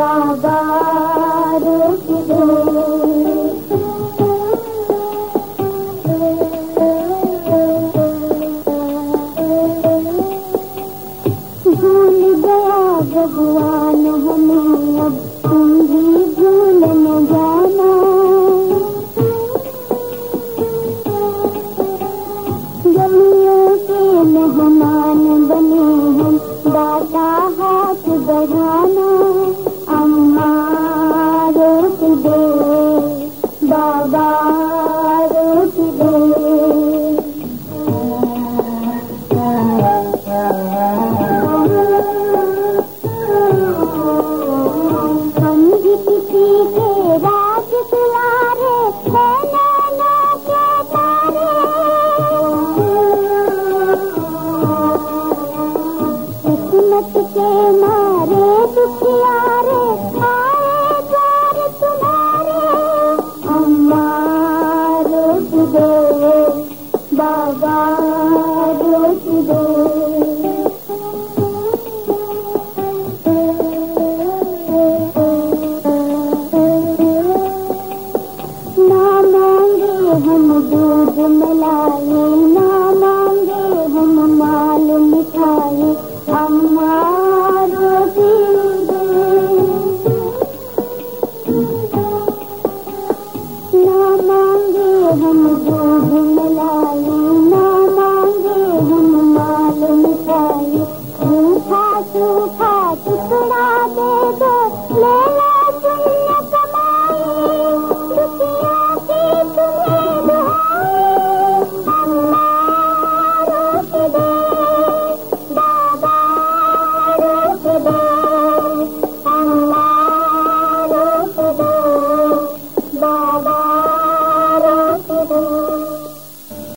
बाबा रु बाबा बाबा दोस्त नाना दुग मले तू टुकड़ा दे दो ले